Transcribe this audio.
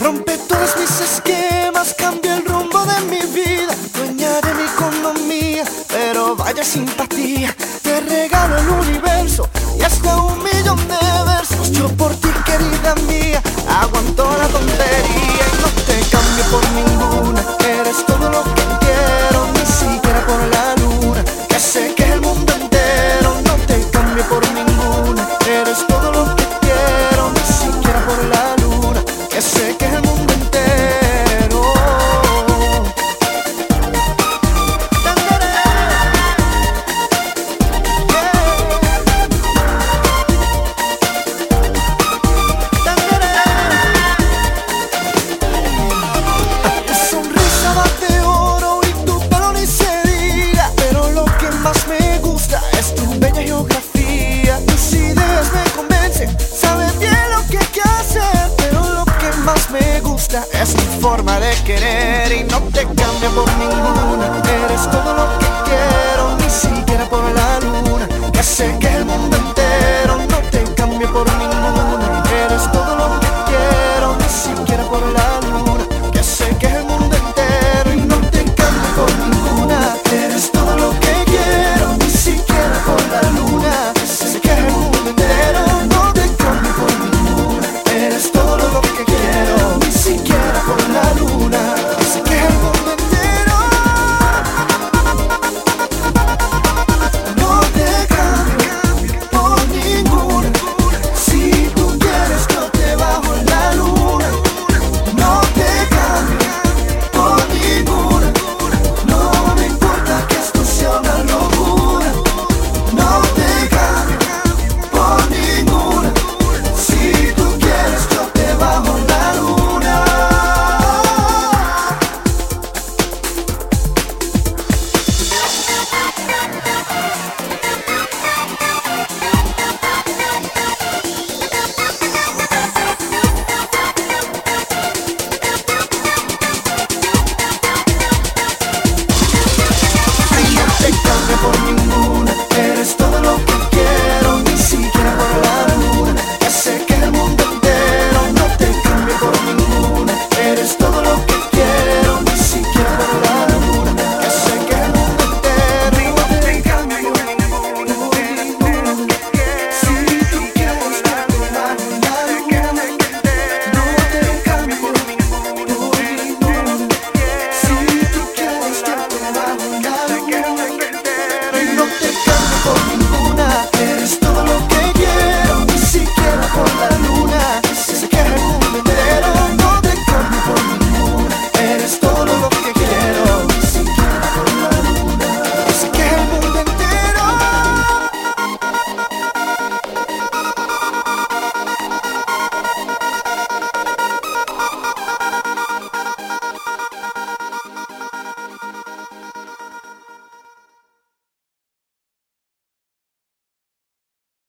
Rompe todos mis esquemas, cambia el rumbo de mi vida, dueña de mi economía, pero vaya simpatía. gusta es mi forma de querer y no te cambia por ninguna. Eres todo lo que